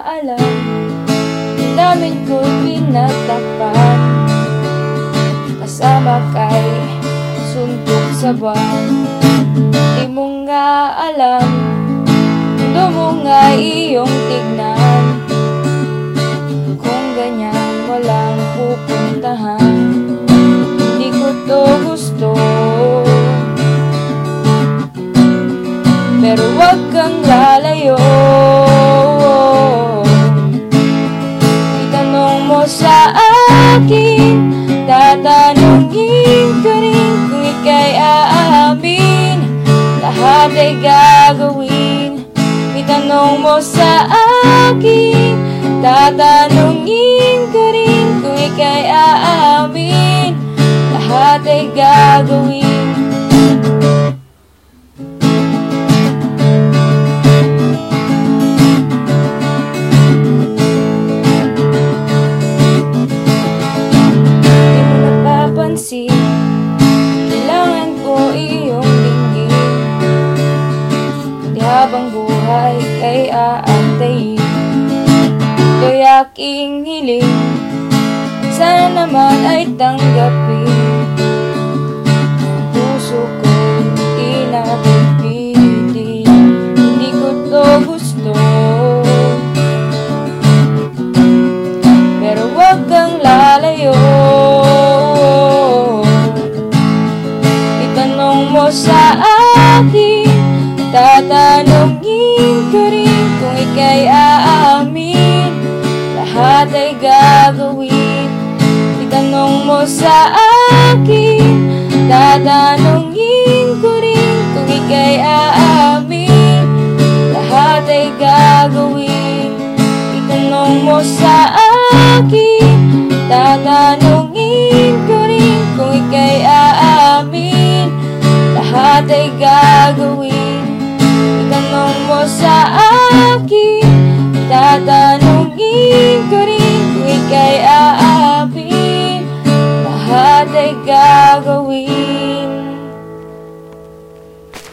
alam Namin ko'y pinagtakpan Kasama kay suntok sa buwan. Di mo nga alam. Mundo mo nga iyong tignan. Kung ganyan walang pupuntahan. Hindi ko to gusto. Pero wag kang lalayo Lahat ay gagawin Itanong mo sa akin. Tatanungin ko rin kung ika'y aamin. Lahat ay gagawin aantayin Ito'y aking hiling Sana naman ay tanggapin ako'y gagawin. Itanong mo sa akin Tatanungin ko rin kung ika'y aamin. Lahat ay gagawin. Itanong mo sa akin Tatanungin gagawin